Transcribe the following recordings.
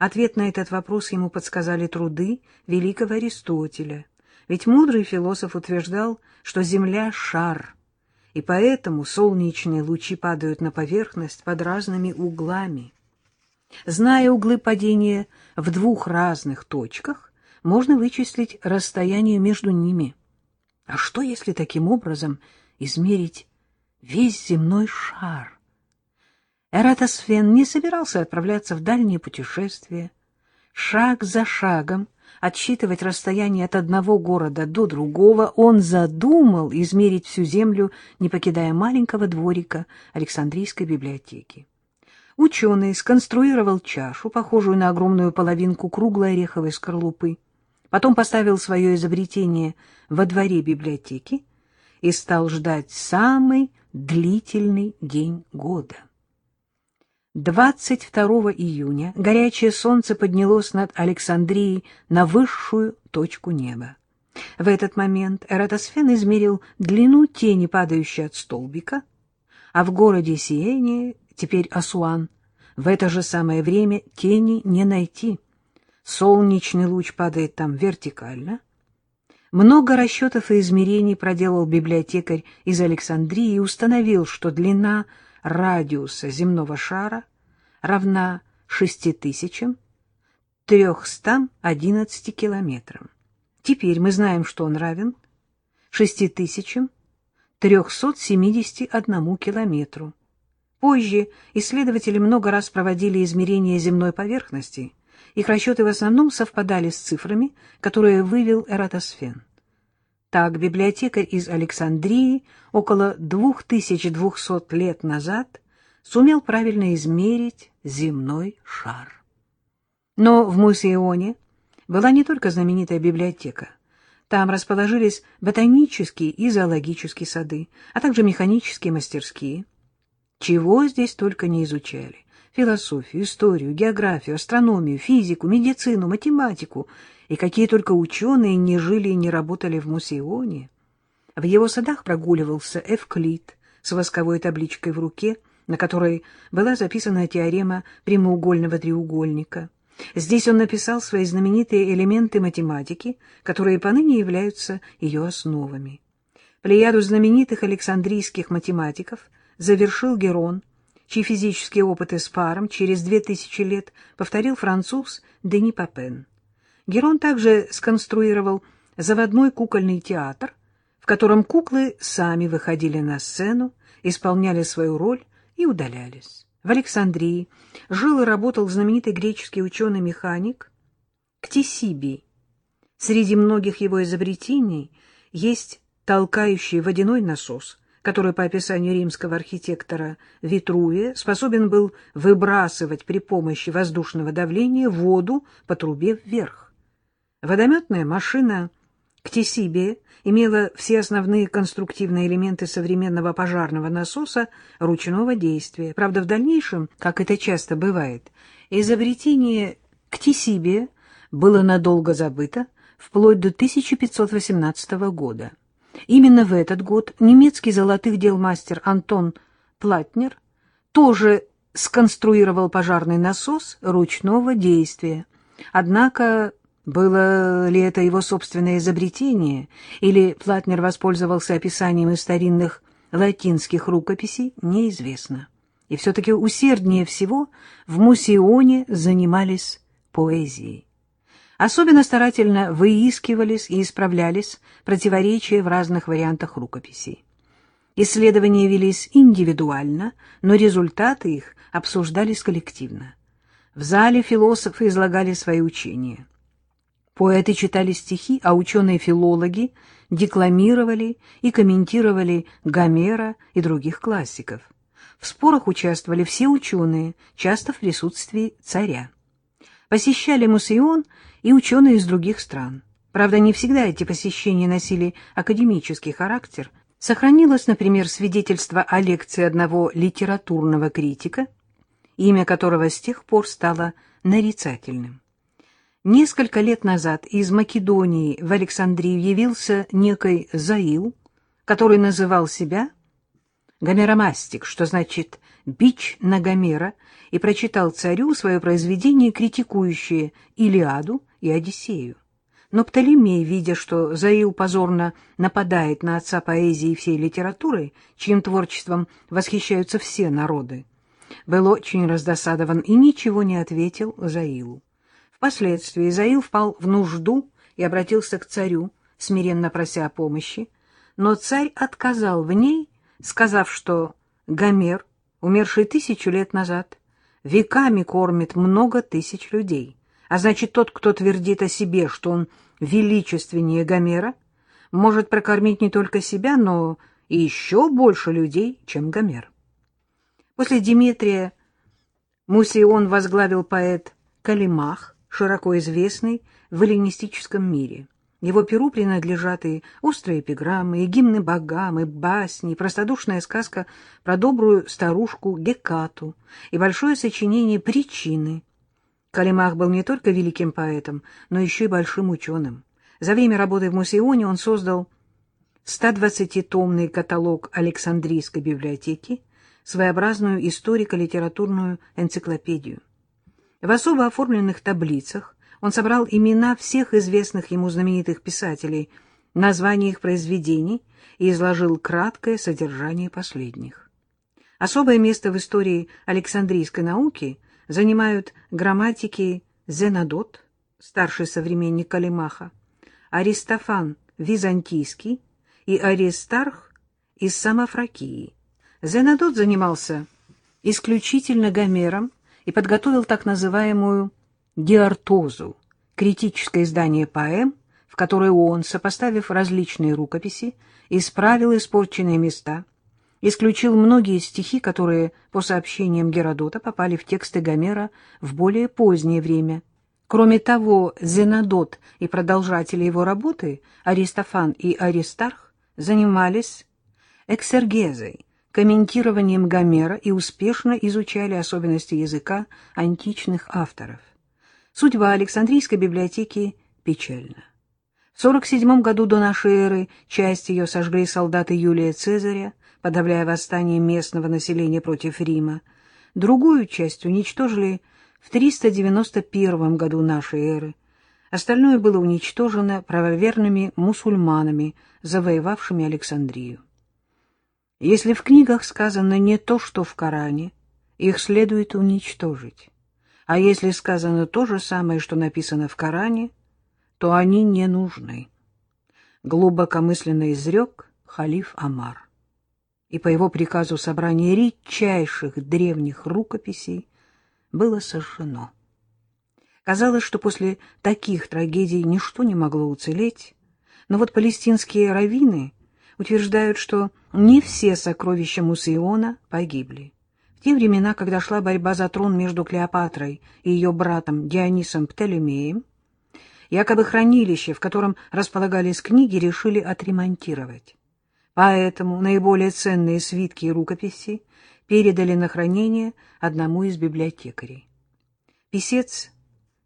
Ответ на этот вопрос ему подсказали труды великого Аристотеля, ведь мудрый философ утверждал, что Земля — шар, и поэтому солнечные лучи падают на поверхность под разными углами. Зная углы падения в двух разных точках, можно вычислить расстояние между ними. А что, если таким образом измерить весь земной шар? Эратосфен не собирался отправляться в дальние путешествия. Шаг за шагом отсчитывать расстояние от одного города до другого, он задумал измерить всю землю, не покидая маленького дворика Александрийской библиотеки. Ученый сконструировал чашу, похожую на огромную половинку круглой ореховой скорлупы, потом поставил свое изобретение во дворе библиотеки и стал ждать самый длительный день года. 22 июня горячее солнце поднялось над Александрией на высшую точку неба. В этот момент Эратосфен измерил длину тени, падающей от столбика, а в городе Сиене, теперь Асуан, в это же самое время тени не найти. Солнечный луч падает там вертикально. Много расчетов и измерений проделал библиотекарь из Александрии и установил, что длина радиуса земного шара равна 6311 километрам. Теперь мы знаем, что он равен 6371 километру. Позже исследователи много раз проводили измерения земной поверхности. Их расчеты в основном совпадали с цифрами, которые вывел Эратосфен. Так библиотекарь из Александрии около 2200 лет назад сумел правильно измерить земной шар. Но в Мусионе была не только знаменитая библиотека. Там расположились ботанические и зоологические сады, а также механические мастерские. Чего здесь только не изучали. Философию, историю, географию, астрономию, физику, медицину, математику — и какие только ученые не жили и не работали в Мусионе. В его садах прогуливался Эвклид с восковой табличкой в руке, на которой была записана теорема прямоугольного треугольника. Здесь он написал свои знаменитые элементы математики, которые поныне являются ее основами. Плеяду знаменитых александрийских математиков завершил Герон, чьи физические опыты с паром через две тысячи лет повторил француз Дени Папен. Герон также сконструировал заводной кукольный театр, в котором куклы сами выходили на сцену, исполняли свою роль и удалялись. В Александрии жил и работал знаменитый греческий ученый-механик Ктисибий. Среди многих его изобретений есть толкающий водяной насос, который, по описанию римского архитектора Витрувия, способен был выбрасывать при помощи воздушного давления воду по трубе вверх. Водометная машина «Ктисибия» имела все основные конструктивные элементы современного пожарного насоса ручного действия. Правда, в дальнейшем, как это часто бывает, изобретение «Ктисибия» было надолго забыто, вплоть до 1518 года. Именно в этот год немецкий золотых дел мастер Антон Платнер тоже сконструировал пожарный насос ручного действия. Однако было ли это его собственное изобретение, или Платнер воспользовался описанием из старинных латинских рукописей, неизвестно. И все-таки усерднее всего в Мусионе занимались поэзией. Особенно старательно выискивались и исправлялись противоречия в разных вариантах рукописей. Исследования велись индивидуально, но результаты их обсуждались коллективно. В зале философы излагали свои учения. Поэты читали стихи, а ученые-филологи декламировали и комментировали Гомера и других классиков. В спорах участвовали все ученые, часто в присутствии царя. Посещали Мусион и ученые из других стран. Правда, не всегда эти посещения носили академический характер. Сохранилось, например, свидетельство о лекции одного литературного критика, имя которого с тех пор стало нарицательным. Несколько лет назад из Македонии в Александрию явился некий Заил, который называл себя Гомеромастик, что значит бич на Гомера и прочитал царю свое произведение, критикующее Илиаду и Одиссею. Но Птолемей, видя, что Заил позорно нападает на отца поэзии и всей литературы, чьим творчеством восхищаются все народы, был очень раздосадован и ничего не ответил Заилу. Впоследствии Заил впал в нужду и обратился к царю, смиренно прося о помощи, но царь отказал в ней, сказав, что Гомер, умерший тысячу лет назад, веками кормит много тысяч людей, а значит, тот, кто твердит о себе, что он величественнее Гомера, может прокормить не только себя, но и еще больше людей, чем Гомер. После Димитрия Мусион возглавил поэт Калимах, широко известный в эллинистическом мире. Его перу принадлежат и острые эпиграммы, и гимны богам, и басни, и простодушная сказка про добрую старушку Гекату, и большое сочинение «Причины». Калимах был не только великим поэтом, но еще и большим ученым. За время работы в Мусионе он создал 120-томный каталог Александрийской библиотеки, своеобразную историко-литературную энциклопедию. В особо оформленных таблицах он собрал имена всех известных ему знаменитых писателей, названия их произведений и изложил краткое содержание последних. Особое место в истории Александрийской науки занимают грамматики Зенодот, старший современник Калимаха, Аристофан Византийский и Аристарх из Самофракии. Зенодот занимался исключительно Гомером и подготовил так называемую «диартозу» — критическое издание поэм, в которой он, сопоставив различные рукописи, исправил испорченные места, исключил многие стихи, которые, по сообщениям Геродота, попали в тексты Гомера в более позднее время. Кроме того, Зенодот и продолжатели его работы, Аристофан и Аристарх, занимались эксергезой, комментированием Гомера и успешно изучали особенности языка античных авторов. Судьба Александрийской библиотеки печальна. В 47 году до нашей эры часть ее сожгли солдаты Юлия Цезаря, подавляя восстание местного населения против Рима. Другую часть уничтожили в 391 году нашей эры. Остальное было уничтожено правоверными мусульманами, завоевавшими Александрию. Если в книгах сказано не то, что в Коране, их следует уничтожить. А если сказано то же самое, что написано в Коране, то они не нужны. Глубокомысленно изрек халиф Амар. И по его приказу собрание редчайших древних рукописей было сожжено. Казалось, что после таких трагедий ничто не могло уцелеть, но вот палестинские раввины утверждают, что не все сокровища Мусиона погибли. В те времена, когда шла борьба за трон между Клеопатрой и ее братом Дионисом Птолемеем, якобы хранилище, в котором располагались книги, решили отремонтировать. Поэтому наиболее ценные свитки и рукописи передали на хранение одному из библиотекарей. Писец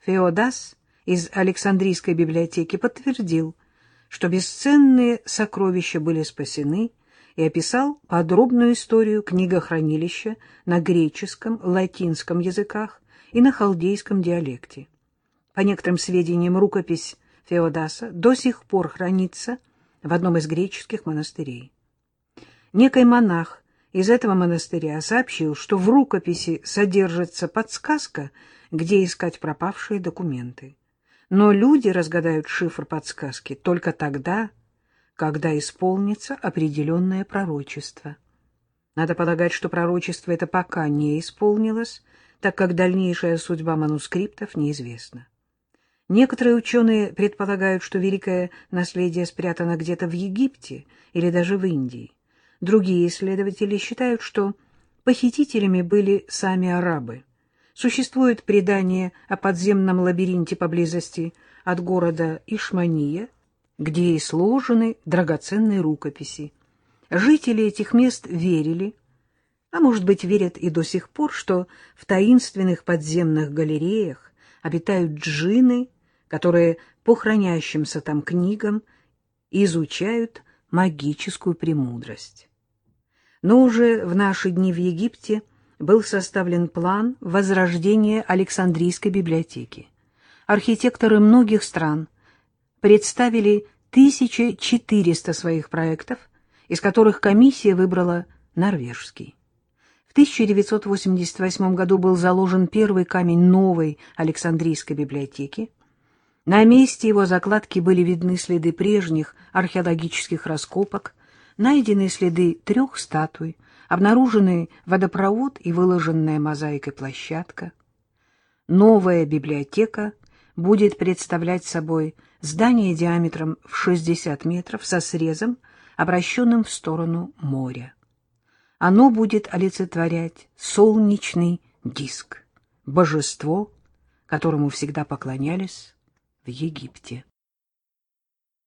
Феодас из Александрийской библиотеки подтвердил, что бесценные сокровища были спасены, и описал подробную историю книгохранилища на греческом, латинском языках и на халдейском диалекте. По некоторым сведениям, рукопись Феодаса до сих пор хранится в одном из греческих монастырей. Некий монах из этого монастыря сообщил, что в рукописи содержится подсказка, где искать пропавшие документы. Но люди разгадают шифр подсказки только тогда, когда исполнится определенное пророчество. Надо полагать, что пророчество это пока не исполнилось, так как дальнейшая судьба манускриптов неизвестна. Некоторые ученые предполагают, что великое наследие спрятано где-то в Египте или даже в Индии. Другие исследователи считают, что похитителями были сами арабы. Существует предание о подземном лабиринте поблизости от города Ишмания, где и сложены драгоценные рукописи. Жители этих мест верили, а может быть верят и до сих пор, что в таинственных подземных галереях обитают джинны, которые по хранящимся там книгам изучают магическую премудрость. Но уже в наши дни в Египте был составлен план возрождения Александрийской библиотеки. Архитекторы многих стран представили 1400 своих проектов, из которых комиссия выбрала норвежский. В 1988 году был заложен первый камень новой Александрийской библиотеки. На месте его закладки были видны следы прежних археологических раскопок, найдены следы трех статуй, обнаруженный водопровод и выложенная мозаикой площадка. Новая библиотека будет представлять собой здание диаметром в 60 метров со срезом, обращенным в сторону моря. Оно будет олицетворять солнечный диск, божество, которому всегда поклонялись в Египте.